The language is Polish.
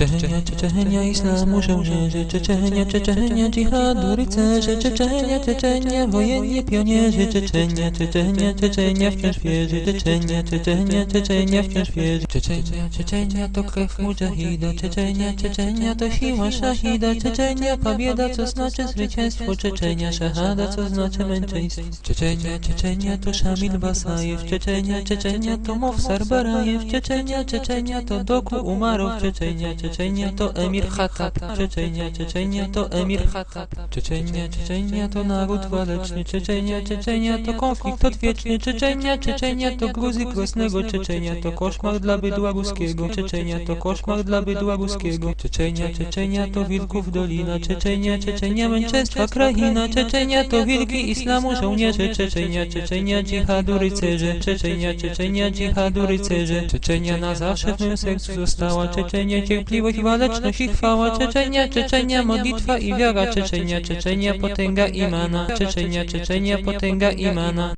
Czeczenia, Czeczenia, islamu żołnierze, Czeczenia, Czeczenia, dżihadu rycerze, Czeczenia, Czeczenia, wojenni pionierzy, Czeczenia, Czeczenia, Czeczenia wciąż wierzy, Czeczenia, Czeczenia, Czeczenia wciąż wierzy. Czeczenia, Czeczenia to krew mujahida, Czeczenia, Czeczenia to siła szahida, Czeczenia, pobieda, co znaczy zwycięstwo, Czeczenia, szahada, co znaczy męczeństwo. Czeczenia, Czeczenia to Szamil Basajew, Czeczenia, Czeczenia to Mowsar Barajew, Czeczenia, Czeczenia to Doku Umarow, Czeczenia, Czeczenia to Emir Hatab, Czeczenia, Czeczenia to Emir Hatab, Czeczenia, Czeczenia to naród waleczny, Czeczenia, Czeczenia to konflikt odwieczny, Czeczenia, Czeczenia to gruzy krosnego, Czeczenia to koszmar dla bydła ruskiego, Czeczenia to koszmar dla bydła ruskiego, Czeczenia, Czeczenia to wilków dolina, Czeczenia, Czeczenia męczeństwa kraina, Czeczenia to wilki islamu żołnierze, Czeczenia, Czeczenia dżihadu rycerze, Czeczenia, Czeczenia dżihadu rycerze, Czeczenia na zawsze w moim sercu została, Czeczenia cierpliwość, waleczność i chwała, Czeczenia, Czeczenia modlitwa i wiara, Czeczenia, Czeczenia potęga imana, Czeczenia, Czeczenia potęga imana.